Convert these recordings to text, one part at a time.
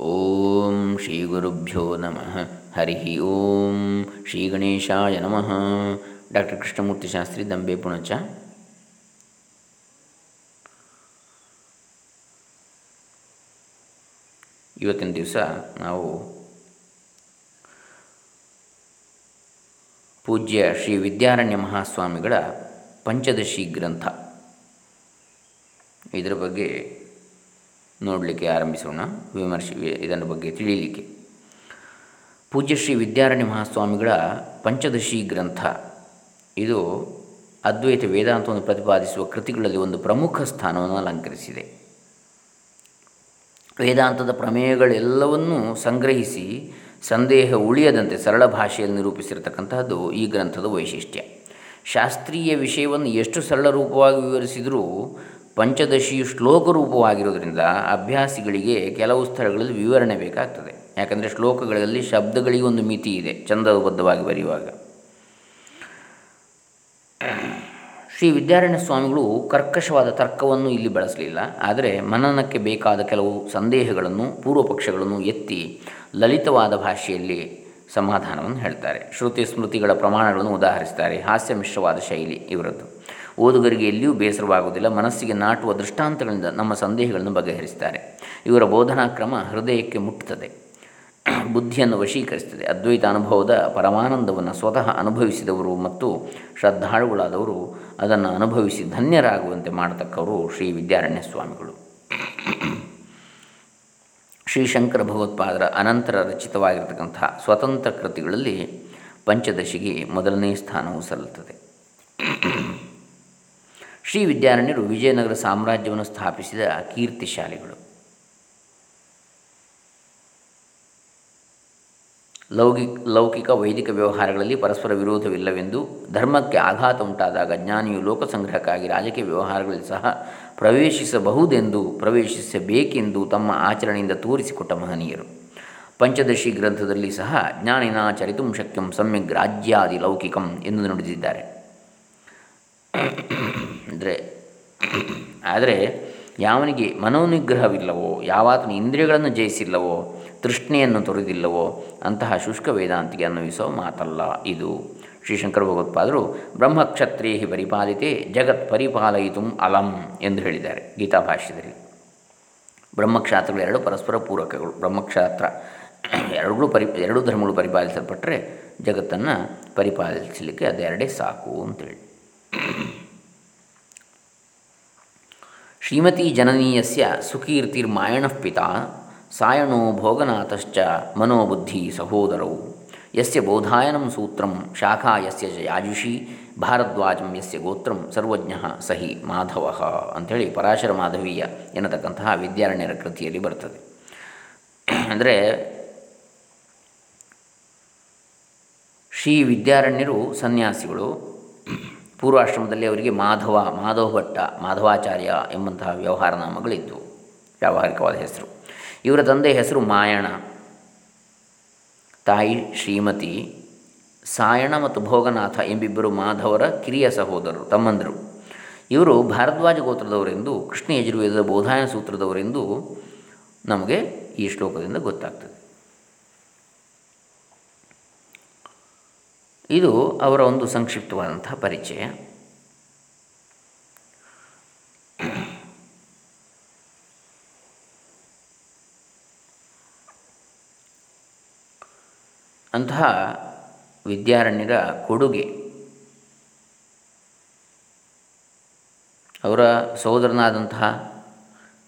ಓಂ ಶ್ರೀ ಗುರುಭ್ಯೋ ನಮಃ. ಹರಿ ಓಂ ಶ್ರೀ ಗಣೇಶಾಯ ನಮಃ. ಡಾಕ್ಟರ್ ಕೃಷ್ಣಮೂರ್ತಿ ಶಾಸ್ತ್ರಿ, ದಂಬೆ ಪುಣಚ. ಇವತ್ತಿನ ದಿವಸ ನಾವು ಪೂಜ್ಯ ಶ್ರೀ ವಿದ್ಯಾರಣ್ಯ ಮಹಾಸ್ವಾಮಿಗಳ ಪಂಚದಶಿ ಗ್ರಂಥ. ಇದರ ಬಗ್ಗೆ ನೋಡಲಿಕ್ಕೆ ಆರಂಭಿಸೋಣ, ವಿಮರ್ಶೆ ಇದರ ಬಗ್ಗೆ ತಿಳಿಯಲಿಕ್ಕೆ. ಪೂಜ್ಯ ಶ್ರೀ ವಿದ್ಯಾರಣ್ಯ ಮಹಾಸ್ವಾಮಿಗಳ ಪಂಚದಶಿ ಗ್ರಂಥ. ಇದು ಅದ್ವೈತ ವೇದಾಂತವನ್ನು ಪ್ರತಿಪಾದಿಸುವ ಕೃತಿಗಳಲ್ಲಿ ಒಂದು ಪ್ರಮುಖ ಸ್ಥಾನವನ್ನು ಅಲಂಕರಿಸಿದೆ. ವೇದಾಂತದ ಪ್ರಮೇಯಗಳೆಲ್ಲವನ್ನೂ ಸಂಗ್ರಹಿಸಿ ಸಂದೇಹ ಉಳಿಯದಂತೆ ಸರಳ ಭಾಷೆಯಲ್ಲಿ ನಿರೂಪಿಸಿರತಕ್ಕಂತಹದ್ದು ಈ ಗ್ರಂಥದ ವೈಶಿಷ್ಟ್ಯ. ಶಾಸ್ತ್ರೀಯ ವಿಷಯವನ್ನು ಎಷ್ಟು ಸರಳ ರೂಪವಾಗಿ ವಿವರಿಸಿದರೂ ಪಂಚದಶಿಯು ಶ್ಲೋಕ ರೂಪವಾಗಿರೋದ್ರಿಂದ ಅಭ್ಯಾಸಿಗಳಿಗೆ ಕೆಲವು ಸ್ಥಳಗಳಲ್ಲಿ ವಿವರಣೆ ಬೇಕಾಗ್ತದೆ. ಯಾಕಂದರೆ ಶ್ಲೋಕಗಳಲ್ಲಿ ಶಬ್ದಗಳಿಗೆ ಒಂದು ಮಿತಿ ಇದೆ, ಚಂದಬದ್ಧವಾಗಿ ಬರೆಯುವಾಗ. ಶ್ರೀ ವಿದ್ಯಾರಣ್ಯ ಸ್ವಾಮಿಗಳು ಕರ್ಕಶವಾದ ತರ್ಕವನ್ನು ಇಲ್ಲಿ ಬಳಸಲಿಲ್ಲ. ಆದರೆ ಮನನಕ್ಕೆ ಬೇಕಾದ ಕೆಲವು ಸಂದೇಹಗಳನ್ನು, ಪೂರ್ವಪಕ್ಷಗಳನ್ನು ಎತ್ತಿ ಲಲಿತವಾದ ಭಾಷೆಯಲ್ಲಿ ಸಮಾಧಾನವನ್ನು ಹೇಳ್ತಾರೆ. ಶ್ರುತಿ ಸ್ಮೃತಿಗಳ ಪ್ರಮಾಣಗಳನ್ನು ಉದಾಹರಿಸ್ತಾರೆ. ಹಾಸ್ಯ ಮಿಶ್ರವಾದ ಶೈಲಿ ಇವರದ್ದು. ಓದುಗರಿಗೆ ಎಲ್ಲಿಯೂ ಬೇಸರವಾಗುವುದಿಲ್ಲ. ಮನಸ್ಸಿಗೆ ನಾಟುವ ದೃಷ್ಟಾಂತಗಳಿಂದ ನಮ್ಮ ಸಂದೇಹಗಳನ್ನು ಬಗೆಹರಿಸ್ತಾರೆ ಇವರ ಬೋಧನಾ ಕ್ರಮ ಹೃದಯಕ್ಕೆ ಮುಟ್ಟುತ್ತದೆ. ಬುದ್ಧಿಯನ್ನು ವಶೀಕರಿಸುತ್ತದೆ. ಅದ್ವೈತ ಅನುಭವದ ಪರಮಾನಂದವನ್ನು ಸ್ವತಃ ಅನುಭವಿಸಿದವರು ಮತ್ತು ಶ್ರದ್ಧಾಳುಗಳಾದವರು ಅದನ್ನು ಅನುಭವಿಸಿ ಧನ್ಯರಾಗುವಂತೆ ಮಾಡತಕ್ಕವರು ಶ್ರೀ ವಿದ್ಯಾರಣ್ಯ ಸ್ವಾಮಿಗಳು. ಶ್ರೀ ಶಂಕರ ಭಗವತ್ಪಾದರ ಅನಂತರ ರಚಿತವಾಗಿರತಕ್ಕಂತಹ ಸ್ವತಂತ್ರ ಕೃತಿಗಳಲ್ಲಿ ಪಂಚದಶಿಗೆ ಮೊದಲನೇ ಸ್ಥಾನವು ಸಲ್ಲುತ್ತದೆ. ಶ್ರೀ ವಿದ್ಯಾರಣ್ಯರು ವಿಜಯನಗರ ಸಾಮ್ರಾಜ್ಯವನ್ನು ಸ್ಥಾಪಿಸಿದ ಕೀರ್ತಿಶಾಲಿಗಳು ಲೌಕಿಕ ಲೌಕಿಕ ವೈದಿಕ ವ್ಯವಹಾರಗಳಲ್ಲಿ ಪರಸ್ಪರ ವಿರೋಧವಿಲ್ಲವೆಂದು ಧರ್ಮಕ್ಕೆ ಆಘಾತ ಉಂಟಾದಾಗ ಜ್ಞಾನಿಯು ಲೋಕಸಂಗ್ರಹಕ್ಕಾಗಿ ರಾಜಕೀಯ ವ್ಯವಹಾರಗಳಲ್ಲಿ ಸಹ ಪ್ರವೇಶಿಸಬಹುದೆಂದು ಪ್ರವೇಶಿಸಬೇಕೆಂದು ತಮ್ಮ ಆಚರಣೆಯಿಂದ ತೋರಿಸಿಕೊಟ್ಟ ಮಹನೀಯರು. ಪಂಚದಶಿ ಗ್ರಂಥದಲ್ಲಿ ಸಹ ಜ್ಞಾನಿನ ಚರಿತುಂ ಶಕ್ಯಂ ಸಮ್ಯಕ್ ರಾಜ್ಯಾದಿ ಲೌಕಿಕಂ ಎಂದು ನುಡಿದಿದ್ದಾರೆ. ಅಂದರೆ, ಆದರೆ ಯಾವನಿಗೆ ಮನೋನಿಗ್ರಹವಿಲ್ಲವೋ, ಯಾವಾತನ ಇಂದ್ರಿಯಗಳನ್ನು ಜಯಿಸಿಲ್ಲವೋ, ತೃಷ್ಣೆಯನ್ನು ತೊರೆದಿಲ್ಲವೋ, ಅಂತಹ ಶುಷ್ಕ ವೇದಾಂತಿಗೆ ಅನ್ವಯಿಸೋ ಮಾತಲ್ಲ ಇದು. ಶ್ರೀಶಂಕರ ಭಗವತ್ಪಾದರು, ಬ್ರಹ್ಮಕ್ಷತ್ರೇಹಿ ಪರಿಪಾಲಿತೆ ಜಗತ್ ಪರಿಪಾಲಯಿತು ಅಲಂ ಎಂದು ಹೇಳಿದ್ದಾರೆ ಗೀತಾಭಾಷ್ಯದಲ್ಲಿ ಬ್ರಹ್ಮಕ್ಷಾತ್ರಗಳು ಎರಡು ಪರಸ್ಪರ ಪೂರಕಗಳು, ಬ್ರಹ್ಮಕ್ಷಾತ್ರ ಎರಡೂ ಪರಿ, ಎರಡು ಧರ್ಮಗಳು ಪರಿಪಾಲಿಸಲ್ಪಟ್ಟರೆ ಜಗತ್ತನ್ನು ಪರಿಪಾಲಿಸಲಿಕ್ಕೆ ಅದೆರಡೇ ಸಾಕು ಅಂತೇಳಿ. ಶ್ರೀಮತಿ ಜನನೀಯಸ್ಯ ಸುಕೀರ್ತಿರ್ಮಾಯಣ ಪಿತಾ ಸಾಯಣೋ ಭೋಗನಾಥಶ್ಚ ಮನೋಬುದ್ಧಿ ಸಹೋದರೌ. ಯಸ್ಯ ಬೋಧಾಯನಂ ಸೂತ್ರಂ ಶಾಖಾ ಯಸ್ಯ ಯಾಜುಷಿ ಭಾರದ್ವಾಜಂ ಯಸ್ಯ ಗೋತ್ರಂ ಸರ್ವಜ್ಞ ಸಹಿ ಮಾಧವ ಅಂಥೇಳಿ ಪರಾಶರ ಮಾಧವೀಯ ಎನ್ನತಕ್ಕಂತಹ ವಿದ್ಯಾರಣ್ಯರ ಕೃತಿಯಲ್ಲಿ ಬರ್ತದೆ. ಅಂದರೆ ಶ್ರೀ ವಿದ್ಯಾರಣ್ಯರು ಸನ್ಯಾಸಿಗಳು ಪೂರ್ವಾಶ್ರಮದಲ್ಲಿ ಅವರಿಗೆ ಮಾಧವ ಮಾಧವ ಭಟ್ಟ ಮಾಧವಾಚಾರ್ಯ ಎಂಬಂತಹ ವ್ಯವಹಾರ ನಾಮಗಳಿದ್ದವು ವ್ಯಾವಹಾರಿಕವಾದ ಹೆಸರು. ಇವರ ತಂದೆ ಹೆಸರು ಮಾಯಣ. ತಾಯಿ ಶ್ರೀಮತಿ. ಸಾಯಣ ಮತ್ತು ಭೋಗನಾಥ ಎಂಬಿಬ್ಬರು ಮಾಧವರ ಕಿರಿಯ ಸಹೋದರರು, ತಮ್ಮಂದರು. ಇವರು ಭಾರದ್ವಾಜ ಗೋತ್ರದವರೆಂದು, ಕೃಷ್ಣ ಯಜುರ್ವೇದ ಬೋಧಾಯನ ಸೂತ್ರದವರೆಂದು ನಮಗೆ ಈ ಶ್ಲೋಕದಿಂದ ಗೊತ್ತಾಗ್ತದೆ. ಇದು ಅವರ ಒಂದು ಸಂಕ್ಷಿಪ್ತವಾದಂತಹ ಪರಿಚಯ. ಅಂತಹ ವಿದ್ಯಾರಣ್ಯರ ಕೊಡುಗೆ ಅವರ ಸಹೋದರನಾದಂತಹ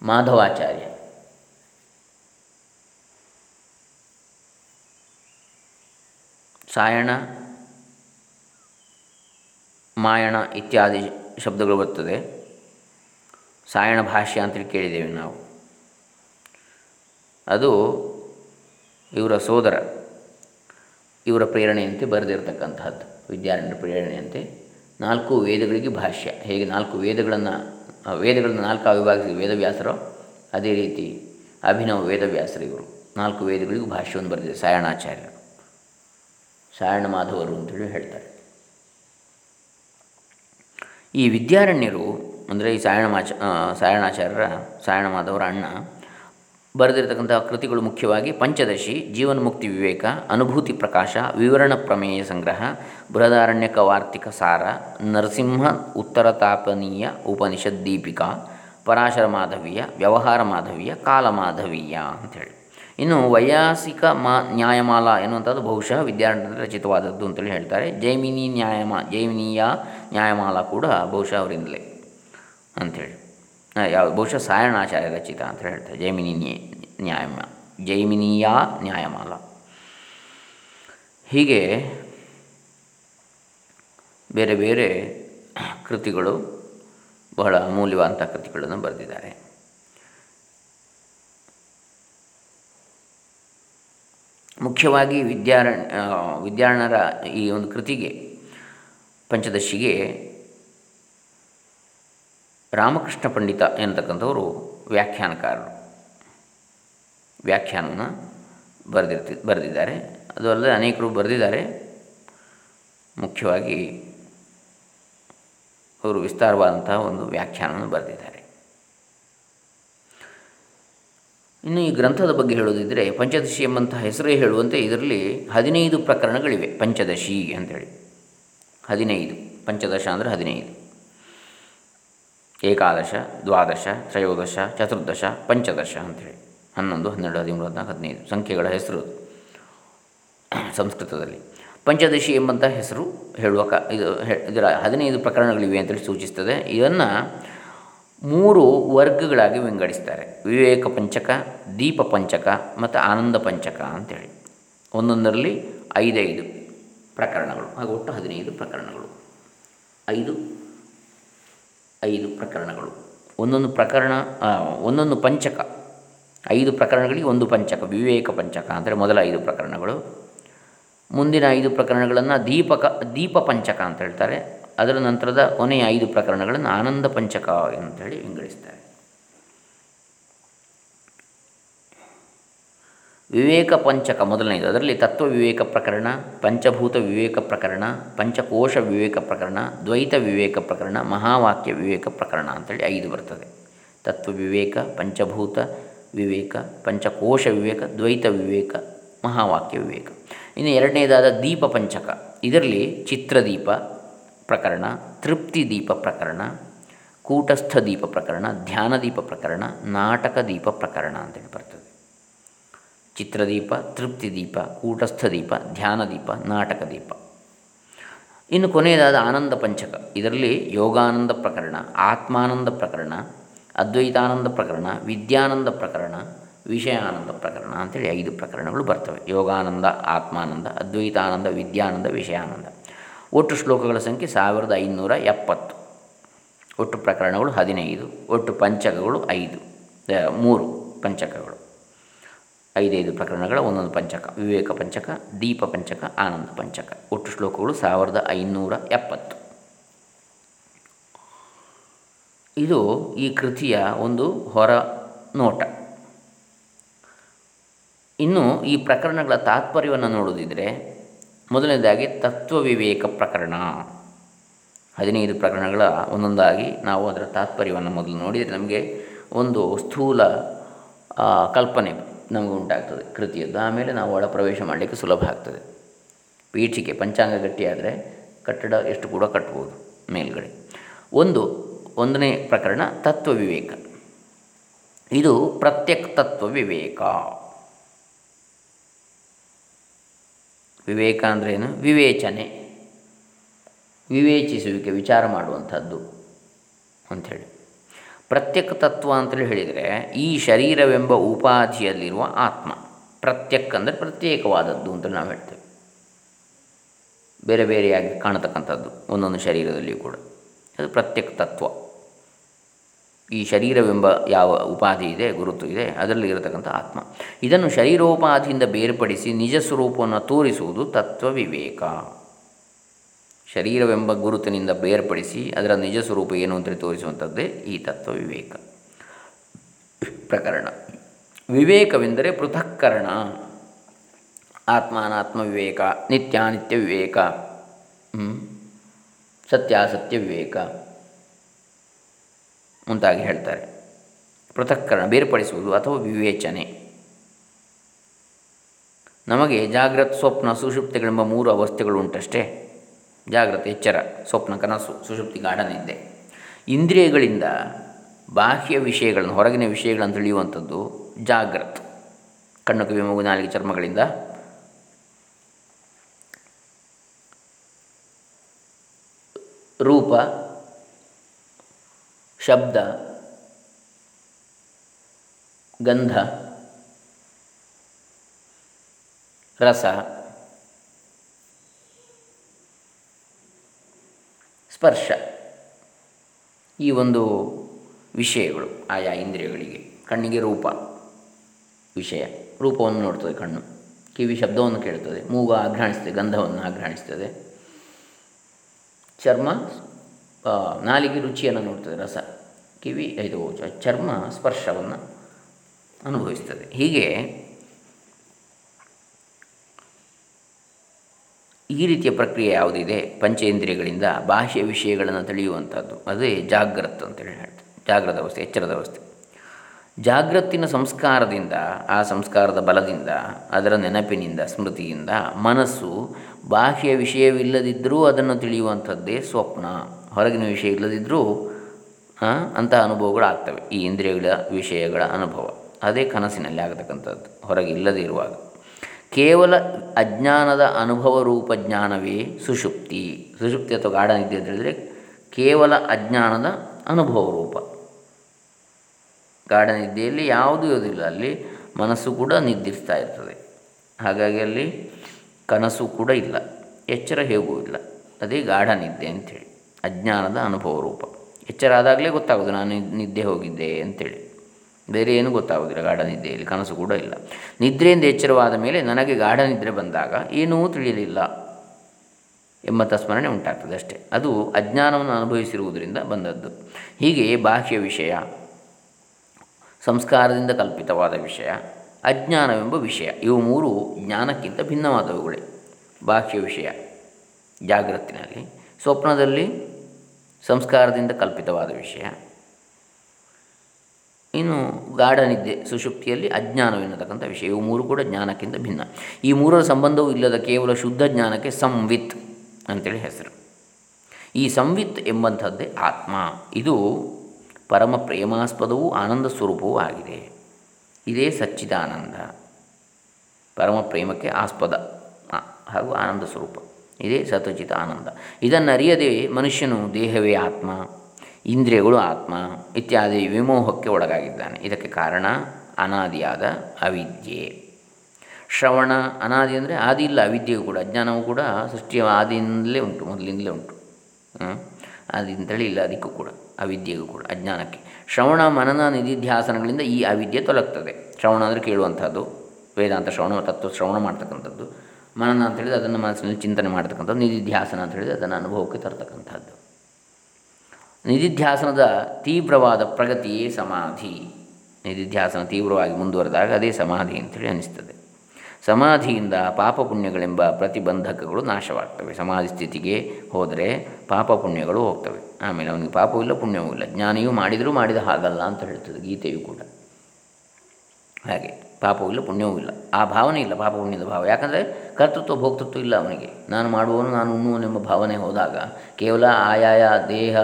ಮಾಧವಾಚಾರ್ಯ. ಸಾಯಣ ಮಾಯಣ ಇತ್ಯಾದಿ ಶಬ್ದಗಳು ಬರ್ತದೆ. ಸಾಯಣ ಭಾಷ್ಯ ಅಂತೇಳಿ ಕೇಳಿದ್ದೇವೆ ನಾವು. ಅದು ಇವರ ಸೋದರ, ಇವರ ಪ್ರೇರಣೆಯಂತೆ ಬರೆದಿರತಕ್ಕಂಥದ್ದು ವಿದ್ಯಾರಣ್ಯರ ಪ್ರೇರಣೆಯಂತೆ. ನಾಲ್ಕು ವೇದಗಳಿಗೆ ಭಾಷ್ಯ. ಹೇಗೆ ನಾಲ್ಕು ವೇದಗಳನ್ನು ವೇದಗಳನ್ನು ನಾಲ್ಕು ಅವಿಭಾಗಿಸಿ ವೇದವ್ಯಾಸರೋ, ಅದೇ ರೀತಿ ಅಭಿನವ ವೇದವ್ಯಾಸರು ಇವರು. ನಾಲ್ಕು ವೇದಗಳಿಗೂ ಭಾಷ್ಯವನ್ನು ಬರೆದಿದೆ ಸಾಯಣಾಚಾರ್ಯರು. ಸಾಯಣ ಮಾಧವರು ಅಂತೇಳಿ ಹೇಳ್ತಾರೆ. ಈ ವಿದ್ಯಾರಣ್ಯರು, ಅಂದರೆ ಈ ಸಾಯಣಮಾಚ ಸಾಯಣಾಚಾರ್ಯರ ಸಾಯಣ ಮಾಧವರ ಅಣ್ಣ, ಬರೆದಿರತಕ್ಕಂತಹ ಕೃತಿಗಳು ಮುಖ್ಯವಾಗಿ ಪಂಚದಶಿ, ಜೀವನ್ಮುಕ್ತಿ ವಿವೇಕ, ಅನುಭೂತಿ ಪ್ರಕಾಶ, ವಿವರಣ ಪ್ರಮೇಯ ಸಂಗ್ರಹ, ಬೃಹದಾರಣ್ಯಕ ವಾರ್ತಿಕ ಸಾರ, ನರಸಿಂಹ ಉತ್ತರತಾಪನೀಯ ಉಪನಿಷತ್ ದೀಪಿಕಾ, ಪರಾಶರ ಮಾಧವೀಯ, ವ್ಯವಹಾರ ಮಾಧವೀಯ ಕಾಲಮಾಧವೀಯ ಅಂಥೇಳಿ. ಇನ್ನು ವೈಯಾಸಿಕ ಮಾ, ನ್ಯಾಯಮಾಲ ಎನ್ನುವಂಥದ್ದು ಬಹುಶಃ ವಿದ್ಯಾರಣ್ಯದಲ್ಲಿ ರಚಿತವಾದದ್ದು ಅಂತೇಳಿ ಹೇಳ್ತಾರೆ. ಜೈಮಿನಿ ನ್ಯಾಯಮ, ಜೈಮಿನಿಯ ನ್ಯಾಯಮಾಲ ಕೂಡ ಬಹುಶಃ ಅವರಿಂದಲೇ ಅಂಥೇಳಿ. ಯಾವ, ಬಹುಶಃ ಸಾಯಣಾಚಾರ್ಯ ರಚಿತ ಅಂತ ಹೇಳ್ತಾರೆ, ಜೈಮಿನಿ ನ್ಯಾಯಮ, ಜೈಮಿನಿಯ ನ್ಯಾಯಮಾಲ. ಹೀಗೆ ಬೇರೆ ಬೇರೆ ಕೃತಿಗಳು ಬಹಳ ಅಮೂಲ್ಯವಾದಂಥ ಕೃತಿಗಳನ್ನು ಬರೆದಿದ್ದಾರೆ. ಮುಖ್ಯವಾಗಿ ವಿದ್ಯಾರಣ್ಯ ವಿದ್ಯಾರಣ್ಯರ ಈ ಒಂದು ಕೃತಿಗೆ ಪಂಚದಶಿಗೆ ರಾಮಕೃಷ್ಣ ಪಂಡಿತ ಎನ್ನತಕ್ಕಂಥವರು ವ್ಯಾಖ್ಯಾನಕಾರರು. ವ್ಯಾಖ್ಯಾನವನ್ನು ಬರೆದಿರ್ತಿ, ಬರೆದಿದ್ದಾರೆ. ಅದು ಅಲ್ಲದೆ ಅನೇಕರು ಬರೆದಿದ್ದಾರೆ. ಮುಖ್ಯವಾಗಿ ಅವರು ವಿಸ್ತಾರವಾದಂತಹ ಒಂದು ವ್ಯಾಖ್ಯಾನವನ್ನು ಬರೆದಿದ್ದಾರೆ. ಇನ್ನು ಈ ಗ್ರಂಥದ ಬಗ್ಗೆ ಹೇಳೋದಿದ್ದರೆ ಪಂಚದಶಿ ಎಂಬಂತಹ ಹೆಸರೇ ಹೇಳುವಂತೆ ಇದರಲ್ಲಿ ಹದಿನೈದು ಪ್ರಕರಣಗಳಿವೆ, ಪಂಚದಶಿ ಅಂಥೇಳಿ ಹದಿನೈದು, ಪಂಚದಶ ಅಂದರೆ ಹದಿನೈದು. ಏಕಾದಶ, ದ್ವಾದಶ, ತ್ರಯೋದಶ, ಚತುರ್ದಶ, ಪಂಚದಶ ಅಂಥೇಳಿ. ಹನ್ನೊಂದು, ಹನ್ನೆರಡು, ಹದಿಮೂರು, ಹದಿನಾಲ್ಕು, ಹದಿನೈದು. ಸಂಖ್ಯೆಗಳ ಹೆಸರು ಸಂಸ್ಕೃತದಲ್ಲಿ. ಪಂಚದಶಿ ಎಂಬಂಥ ಹೆಸರು ಹೇಳುವ ಕ ಇದು ಇದರ ಹದಿನೈದು ಪ್ರಕರಣಗಳಿವೆ ಅಂತೇಳಿ ಸೂಚಿಸ್ತದೆ. ಇದನ್ನು ಮೂರು ವರ್ಗಗಳಾಗಿ ವಿಂಗಡಿಸ್ತಾರೆ. ವಿವೇಕ ಪಂಚಕ, ದೀಪ ಪಂಚಕ, ಮತ್ತು ಆನಂದ ಪಂಚಕ ಅಂಥೇಳಿ. ಒಂದೊಂದರಲ್ಲಿ ಐದೈದು. ಪ್ರಕರಣಗಳು. ಹಾಗೂ ಒಟ್ಟು ಹದಿನೈದು ಪ್ರಕರಣಗಳು. ಐದು ಐದು ಪ್ರಕರಣಗಳು. ಒಂದೊಂದು ಪ್ರಕರಣ ಒಂದೊಂದು ಪಂಚಕ. ಐದು ಪ್ರಕರಣಗಳಿಗೆ ಒಂದು ಪಂಚಕ, ವಿವೇಕ ಪಂಚಕ ಅಂದರೆ ಮೊದಲ ಐದು ಪ್ರಕರಣಗಳು. ಮುಂದಿನ ಐದು ಪ್ರಕರಣಗಳನ್ನು ದೀಪಕ, ದೀಪ ಪಂಚಕ ಅಂತ ಹೇಳ್ತಾರೆ. ಅದರ ನಂತರದ ಕೊನೆಯ ಐದು ಪ್ರಕರಣಗಳನ್ನು ಆನಂದ ಪಂಚಕ ಅಂತೇಳಿ ವಿಂಗಡಿಸ್ತಾರೆ. ವಿವೇಕ ಪಂಚಕ ಮೊದಲನೆಯದು ಅದರಲ್ಲಿ ತತ್ವ ವಿವೇಕ ಪ್ರಕರಣ, ಪಂಚಭೂತ ವಿವೇಕ ಪ್ರಕರಣ, ಪಂಚಕೋಶ ವಿವೇಕ ಪ್ರಕರಣ, ದ್ವೈತ ವಿವೇಕ ಪ್ರಕರಣ, ಮಹಾವಾಕ್ಯ ವಿವೇಕ ಪ್ರಕರಣ ಅಂತೇಳಿ ಐದು ಬರ್ತದೆ. ತತ್ವ ವಿವೇಕ, ಪಂಚಭೂತ ವಿವೇಕ, ಪಂಚಕೋಶ ವಿವೇಕ, ದ್ವೈತ ವಿವೇಕ, ಮಹಾವಾಕ್ಯ ವಿವೇಕ. ಇನ್ನು ಎರಡನೇದಾದ ದೀಪ ಪಂಚಕ. ಇದರಲ್ಲಿ ಚಿತ್ರದೀಪ ಪ್ರಕರಣ, ತೃಪ್ತಿ ದೀಪ ಪ್ರಕರಣ, ಕೂಟಸ್ಥ ದೀಪ ಪ್ರಕರಣ ಧ್ಯಾನ ದೀಪ ಪ್ರಕರಣ, ನಾಟಕ ದೀಪ ಪ್ರಕರಣ ಅಂತೇಳಿ ಬರ್ತದೆ. ಚಿತ್ರದೀಪ ತೃಪ್ತಿ ದೀಪ ಕೂಟಸ್ಥ ದೀಪ ಧ್ಯಾನ ದೀಪ ನಾಟಕ ದೀಪ ಇನ್ನು ಕೊನೆಯದಾದ ಆನಂದ ಪಂಚಕ. ಇದರಲ್ಲಿ ಯೋಗಾನಂದ ಪ್ರಕರಣ, ಆತ್ಮಾನಂದ ಪ್ರಕರಣ, ಅದ್ವೈತಾನಂದ ಪ್ರಕರಣ, ವಿದ್ಯಾನಂದ ಪ್ರಕರಣ, ವಿಷಯಾನಂದ ಪ್ರಕರಣ ಅಂತೇಳಿ ಐದು ಪ್ರಕರಣಗಳು ಬರ್ತವೆ. ಯೋಗಾನಂದ, ಆತ್ಮಾನಂದ, ಅದ್ವೈತಾನಂದ, ವಿದ್ಯಾನಂದ, ವಿಷಯಾನಂದ. ಒಟ್ಟು ಶ್ಲೋಕಗಳ ಸಂಖ್ಯೆ ಸಾವಿರದ ಐನೂರ ಎಪ್ಪತ್ತು. ಒಟ್ಟು ಪ್ರಕರಣಗಳು ಹದಿನೈದು, ಒಟ್ಟು ಪಂಚಕಗಳು ಐದು ಮೂರು ಪಂಚಕಗಳು. ಐದೈದು ಪ್ರಕರಣಗಳ ಒಂದೊಂದು ಪಂಚಕ. ವಿವೇಕ ಪಂಚಕ, ದೀಪ ಪಂಚಕ, ಆನಂದ ಪಂಚಕ. ಒಟ್ಟು ಶ್ಲೋಕಗಳು ಸಾವಿರದ ಐನೂರ ಎಪ್ಪತ್ತು. ಇದು ಈ ಕೃತಿಯ ಒಂದು ಹೊರ ನೋಟ. ಇನ್ನು ಈ ಪ್ರಕರಣಗಳ ತಾತ್ಪರ್ಯವನ್ನು ನೋಡೋದಿದ್ದರೆ ಮೊದಲನೇದಾಗಿ ತತ್ವ ವಿವೇಕ ಪ್ರಕರಣ. ಹದಿನೈದು ಪ್ರಕರಣಗಳ ಒಂದೊಂದಾಗಿ ನಾವು ಅದರ ತಾತ್ಪರ್ಯವನ್ನು ಮೊದಲು ನೋಡಿದರೆ ನಮಗೆ ಒಂದು ಸ್ಥೂಲ ಕಲ್ಪನೆ ನಮಗೆ ಉಂಟಾಗ್ತದೆ. ಕೃತಿಯದ್ದು. ಆಮೇಲೆ ನಾವು ಒಳ ಪ್ರವೇಶ ಮಾಡಲಿಕ್ಕೆ ಸುಲಭ ಆಗ್ತದೆ. ಪೀಠಿಕೆ ಪಂಚಾಂಗ ಗಟ್ಟಿಯಾದರೆ ಕಟ್ಟಡ ಎಷ್ಟು ಕೂಡ ಕಟ್ಬೋದು ಮೇಲ್ಗಡೆ. ಒಂದು, ಒಂದನೇ ಪ್ರಕರಣ ತತ್ವ ವಿವೇಕ. ಇದು ಪ್ರತ್ಯಕ್ ತತ್ವ ವಿವೇಕ. ವಿವೇಕ ಅಂದ್ರೇನು ವಿವೇಚನೆ. ವಿವೇಚಿಸುವಿಕೆ, ವಿಚಾರ ಮಾಡುವಂಥದ್ದು ಅಂಥೇಳಿ. ಪ್ರತ್ಯಕ್ ತತ್ವ ಅಂತೇಳಿ ಹೇಳಿದರೆ ಈ ಶರೀರವೆಂಬ ಉಪಾಧಿಯಲ್ಲಿರುವ ಆತ್ಮ. ಪ್ರತ್ಯಕ್ ಅಂದರೆ ಪ್ರತ್ಯೇಕವಾದದ್ದು ಅಂತ ನಾವು ಹೇಳ್ತೇವೆ. ಬೇರೆ ಬೇರೆಯಾಗಿ ಕಾಣತಕ್ಕಂಥದ್ದು ಒಂದೊಂದು ಶರೀರದಲ್ಲಿಯೂ ಕೂಡ. ಅದು ಪ್ರತ್ಯಕ್ ತತ್ವ. ಈ ಶರೀರವೆಂಬ ಯಾವ ಉಪಾಧಿ ಇದೆ, ಗುರುತು ಇದೆ, ಅದರಲ್ಲಿ ಇರತಕ್ಕಂಥ ಆತ್ಮ. ಇದನ್ನು ಶರೀರೋಪಾಧಿಯಿಂದ ಬೇರ್ಪಡಿಸಿ ನಿಜ ಸ್ವರೂಪವನ್ನು ತೋರಿಸುವುದು ತತ್ವ ವಿವೇಕ ಶರೀರವೆಂಬ ಗುರುತಿನಿಂದ ಬೇರ್ಪಡಿಸಿ ಅದರ ನಿಜ ಸ್ವರೂಪ ಏನು ಅಂತ ತೋರಿಸುವಂಥದ್ದೇ ಈ ತತ್ವ ವಿವೇಕ ಪ್ರಕರಣ. ವಿವೇಕವೆಂದರೆ ಪೃಥಕ್ಕರಣ ಆತ್ಮಾನಾತ್ಮ ವಿವೇಕ ನಿತ್ಯಾನಿತ್ಯ ವಿವೇಕ ಸತ್ಯಾಸತ್ಯ ವಿವೇಕ ಮುಂತಾಗಿ ಹೇಳ್ತಾರೆ. ಪೃಥಕ್ಕರಣ ಬೇರ್ಪಡಿಸುವುದು ಅಥವಾ ವಿವೇಚನೆ. ನಮಗೆ ಜಾಗ್ರತ್ ಸ್ವಪ್ನ ಸುಷುಪ್ತಿಗಳೆಂಬ ಮೂರು ಅವಸ್ಥೆಗಳು ಉಂಟಷ್ಟೇ. ಜಾಗ್ರತೆ, ಎಚ್ಚರ, ಸ್ವಪ್ನ, ಕನಸು, ಸುಷುಪ್ತಿ ಗಾಢನಿದ್ದೆ ಇಂದ್ರಿಯಗಳಿಂದ ಬಾಹ್ಯ ವಿಷಯಗಳನ್ನು, ಹೊರಗಿನ ವಿಷಯಗಳನ್ನು ತಿಳಿಯುವಂಥದ್ದು ಜಾಗ್ರತ್. ಕಣ್ಣು, ಕಿವಿ, ಮೂಗು, ನಾಲಿಗೆ, ಚರ್ಮಗಳಿಂದ ರೂಪ, ಶಬ್ದ, ಗಂಧ, ರಸ. ಸ್ಪರ್ಶ. ಈ ಒಂದು ವಿಷಯಗಳು, ಆಯಾ ಇಂದ್ರಿಯಗಳಿಗೆ, ಕಣ್ಣಿಗೆ ರೂಪ ವಿಷಯ. ರೂಪವನ್ನು ನೋಡ್ತದೆ ಕಣ್ಣು. ಕಿವಿ ಶಬ್ದವನ್ನು ಕೇಳ್ತದೆ. ಮೂಗು ಆಘ್ರಾಣಿಸ್ತದೆ, ಗಂಧವನ್ನು ಆಘ್ರಾಣಿಸ್ತದೆ. ಚರ್ಮ ನಾಲಿಗೆ ರುಚಿಯನ್ನು ನೋಡ್ತದೆ, ರಸ. ಕಿವಿ, ಇದು ಚರ್ಮ ಸ್ಪರ್ಶವನ್ನು ಅನುಭವಿಸ್ತದೆ. ಹೀಗೆ ಈ ರೀತಿಯ ಪ್ರಕ್ರಿಯೆ ಯಾವುದಿದೆ? ಪಂಚೇಂದ್ರಿಯಗಳಿಂದ ಬಾಹ್ಯ ವಿಷಯಗಳನ್ನು ತಿಳಿಯುವಂಥದ್ದು. ಅದೇ ಜಾಗ್ರತ್ ಅಂತೇಳಿ ಹೇಳ್ತಾರೆ. ಜಾಗ್ರದ ಅವಸ್ಥೆ ಎಚ್ಚರದ ಅವಸ್ಥೆ ಜಾಗ್ರತ್ತಿನ ಸಂಸ್ಕಾರದಿಂದ, ಆ ಸಂಸ್ಕಾರದ ಬಲದಿಂದ, ಅದರ ನೆನಪಿನಿಂದ, ಸ್ಮೃತಿಯಿಂದ ಮನಸ್ಸು ಬಾಹ್ಯ ವಿಷಯವಿಲ್ಲದಿದ್ದರೂ ಅದನ್ನು ತಿಳಿಯುವಂಥದ್ದೇ ಸ್ವಪ್ನ. ಹೊರಗಿನ ವಿಷಯ ಇಲ್ಲದಿದ್ದರೂ ಅಂತಹ ಅನುಭವಗಳು ಆಗ್ತವೆ. ಈ ಇಂದ್ರಿಯಗಳ ವಿಷಯಗಳ ಅನುಭವ. ಅದೇ ಕನಸಿನಲ್ಲಿ ಆಗತಕ್ಕಂಥದ್ದು. ಹೊರಗೆ ಇಲ್ಲದೇ ಇರುವಾಗ. ಕೇವಲ ಅಜ್ಞಾನದ ಅನುಭವ ರೂಪ ಜ್ಞಾನವೇ ಸುಷುಪ್ತಿ. ಸುಷುಪ್ತಿ ಅಥವಾ ಗಾಢ ನಿದ್ದೆ ಅಂತ ಹೇಳಿದರೆ ಕೇವಲ ಅಜ್ಞಾನದ ಅನುಭವ ರೂಪ. ಗಾಢ ನಿದ್ದೆಯಲ್ಲಿ ಯಾವುದೂ ಇರೋದಿಲ್ಲ ಅಲ್ಲಿ ಮನಸ್ಸು ಕೂಡ ನಿದ್ರಿಸ್ತಾ ಇರ್ತದೆ. ಹಾಗಾಗಿ ಅಲ್ಲಿ ಕನಸು ಕೂಡ ಇಲ್ಲ. ಎಚ್ಚರ ಹೇಗೂ ಇಲ್ಲ. ಅದೇ ಗಾಢ ನಿದ್ದೆ ಅಂಥೇಳಿ ಅಜ್ಞಾನದ ಅನುಭವ ರೂಪ. ಎಚ್ಚರ ಆದಾಗಲೇ ಗೊತ್ತಾಗೋದು ನಾನು ನಿದ್ದೆ ಹೋಗಿದ್ದೆ ಅಂಥೇಳಿ ಬೇರೆ ಏನೂ ಗೊತ್ತಾಗೋದಿಲ್ಲ ಗಾಢ ನಿದ್ದೆಯಲ್ಲಿ, ಕನಸು ಕೂಡ ಇಲ್ಲ. ನಿದ್ರೆಯಿಂದ ಎಚ್ಚರವಾದ ಮೇಲೆ ನನಗೆ ಗಾಢ ನಿದ್ರೆ ಬಂದಾಗ ಏನೂ ತಿಳಿಯಲಿಲ್ಲ ಎಂಬಂಥ ಸ್ಮರಣೆ ಉಂಟಾಗ್ತದೆ ಅಷ್ಟೇ. ಅದು ಅಜ್ಞಾನವನ್ನು ಅನುಭವಿಸಿರುವುದರಿಂದ ಬಂದದ್ದು. ಹೀಗೆ ಬಾಹ್ಯ ವಿಷಯ, ಸಂಸ್ಕಾರದಿಂದ ಕಲ್ಪಿತವಾದ ವಿಷಯ, ಅಜ್ಞಾನವೆಂಬ ವಿಷಯ, ಇವು ಮೂರು ಜ್ಞಾನಕ್ಕಿಂತ ಭಿನ್ನವಾದವುಗಳೇ. ಬಾಹ್ಯ ವಿಷಯ ಜಾಗ್ರತಿನಲ್ಲಿ ಸ್ವಪ್ನದಲ್ಲಿ ಸಂಸ್ಕಾರದಿಂದ ಕಲ್ಪಿತವಾದ ವಿಷಯ ಇನ್ನು ಗಾಢನಿದ್ದೆ ಸುಷುಪ್ತಿಯಲ್ಲಿ ಅಜ್ಞಾನವೆನ್ನತಕ್ಕಂಥ ವಿಷಯ. ಇವು ಮೂರು ಕೂಡ ಜ್ಞಾನಕ್ಕಿಂತ ಭಿನ್ನ. ಈ ಮೂರರ ಸಂಬಂಧವೂ ಇಲ್ಲದ ಕೇವಲ ಶುದ್ಧ ಜ್ಞಾನಕ್ಕೆ ಸಂವಿತ್ ಅಂತೇಳಿ ಹೆಸರು. ಈ ಸಂವಿತ್ ಎಂಬಂಥದ್ದೇ ಆತ್ಮ. ಇದು ಪರಮ ಪ್ರೇಮಾಸ್ಪದವೂ ಆನಂದ ಸ್ವರೂಪವೂ ಆಗಿದೆ. ಇದೇ ಸಚ್ಚಿದಾನಂದ. ಪರಮ ಪ್ರೇಮಕ್ಕೆ ಆಸ್ಪದ. ಹಾಗೂ ಆನಂದ ಸ್ವರೂಪ. ಇದೇ ಸತಚಿತ ಆನಂದ ಇದನ್ನು ಅರಿಯದೆ ಮನುಷ್ಯನು ದೇಹವೇ ಆತ್ಮ. ಇಂದ್ರಿಯಗಳು ಆತ್ಮ ಇತ್ಯಾದಿ ವಿಮೋಹಕ್ಕೆ ಒಳಗಾಗಿದ್ದಾನೆ. ಇದಕ್ಕೆ ಕಾರಣ ಅನಾದಿಯಾದ ಅವಿದ್ಯೆ. ಶ್ರವಣ, ಅನಾದಿ ಅಂದರೆ ಆದಿ ಇಲ್ಲ ಅವಿದ್ಯೆಯು ಕೂಡ, ಅಜ್ಞಾನವೂ ಕೂಡ ಸೃಷ್ಟಿಯ ಆದಿಯಿಂದಲೇ ಉಂಟು, ಮೊದಲಿಂದಲೇ ಉಂಟು. ಆದಿಂದಲೇ ಇಲ್ಲ ಅದಕ್ಕೂ ಕೂಡ, ಅವಿದ್ಯೆಗೂ ಕೂಡ, ಅಜ್ಞಾನಕ್ಕೆ. ಶ್ರವಣ, ಮನನ, ನಿಧಿಧ್ಯಾಸನಗಳಿಂದ ಈ ಅವಿದ್ಯೆ ತೊಲಗ್ತದೆ. ಶ್ರವಣ ಅಂದರೆ ಕೇಳುವಂಥದ್ದು, ವೇದಾಂತ ಶ್ರವಣ, ತತ್ವ ಶ್ರವಣ ಮಾಡ್ತಕ್ಕಂಥದ್ದು. ಮನನ ಅಂತ ಹೇಳಿದ್ರೆ ಅದನ್ನು ಮನಸ್ಸಿನಲ್ಲಿ ಚಿಂತನೆ ಮಾಡ್ತಕ್ಕಂಥದ್ದು, ನಿಧಿಧ್ಯಾಸನ ಅಂತ ಹೇಳಿದರೆ ಅದನ್ನು ಅನುಭವಕ್ಕೆ ತರ್ತಕ್ಕಂಥದ್ದು. ನಿಧಿಧ್ಯಾಸನದ ತೀವ್ರವಾದ ಪ್ರಗತಿಯೇ ಸಮಾಧಿ. ನಿಧಿಧ್ಯಾಸನ ತೀವ್ರವಾಗಿ ಮುಂದುವರೆದಾಗ ಅದೇ ಸಮಾಧಿ ಅಂತೇಳಿ ಅನಿಸ್ತದೆ. ಸಮಾಧಿಯಿಂದ ಪಾಪ ಪುಣ್ಯಗಳೆಂಬ ಪ್ರತಿಬಂಧಕಗಳು ನಾಶವಾಗ್ತವೆ. ಸಮಾಧಿ ಸ್ಥಿತಿಗೆ ಹೋದರೆ ಪಾಪ ಪುಣ್ಯಗಳು ಹೋಗ್ತವೆ. ಆಮೇಲೆ ಅವನಿಗೆ ಪಾಪವೂ ಇಲ್ಲ, ಪುಣ್ಯವೂ ಇಲ್ಲ. ಜ್ಞಾನಿಯೂ ಮಾಡಿದರೂ ಮಾಡಿದ ಹಾಗಲ್ಲ ಅಂತ ಹೇಳ್ತದೆ ಗೀತೆಯು ಕೂಡ. ಹಾಗೆ. ಪಾಪವೂ ಇಲ್ಲ ಪುಣ್ಯವೂ ಇಲ್ಲ. ಆ ಭಾವನೆ ಇಲ್ಲ, ಪಾಪ ಪುಣ್ಯದ ಭಾವ. ಯಾಕಂದರೆ ಕರ್ತೃತ್ವ, ಭೋಕ್ತೃತ್ವ ಇಲ್ಲ ಅವನಿಗೆ. ನಾನು ಮಾಡುವವನು, ನಾನು ಉಣ್ಣುವನೆಂಬ ಭಾವನೆ ಹೋದಾಗ ಕೇವಲ ಆಯಾಯ, ದೇಹ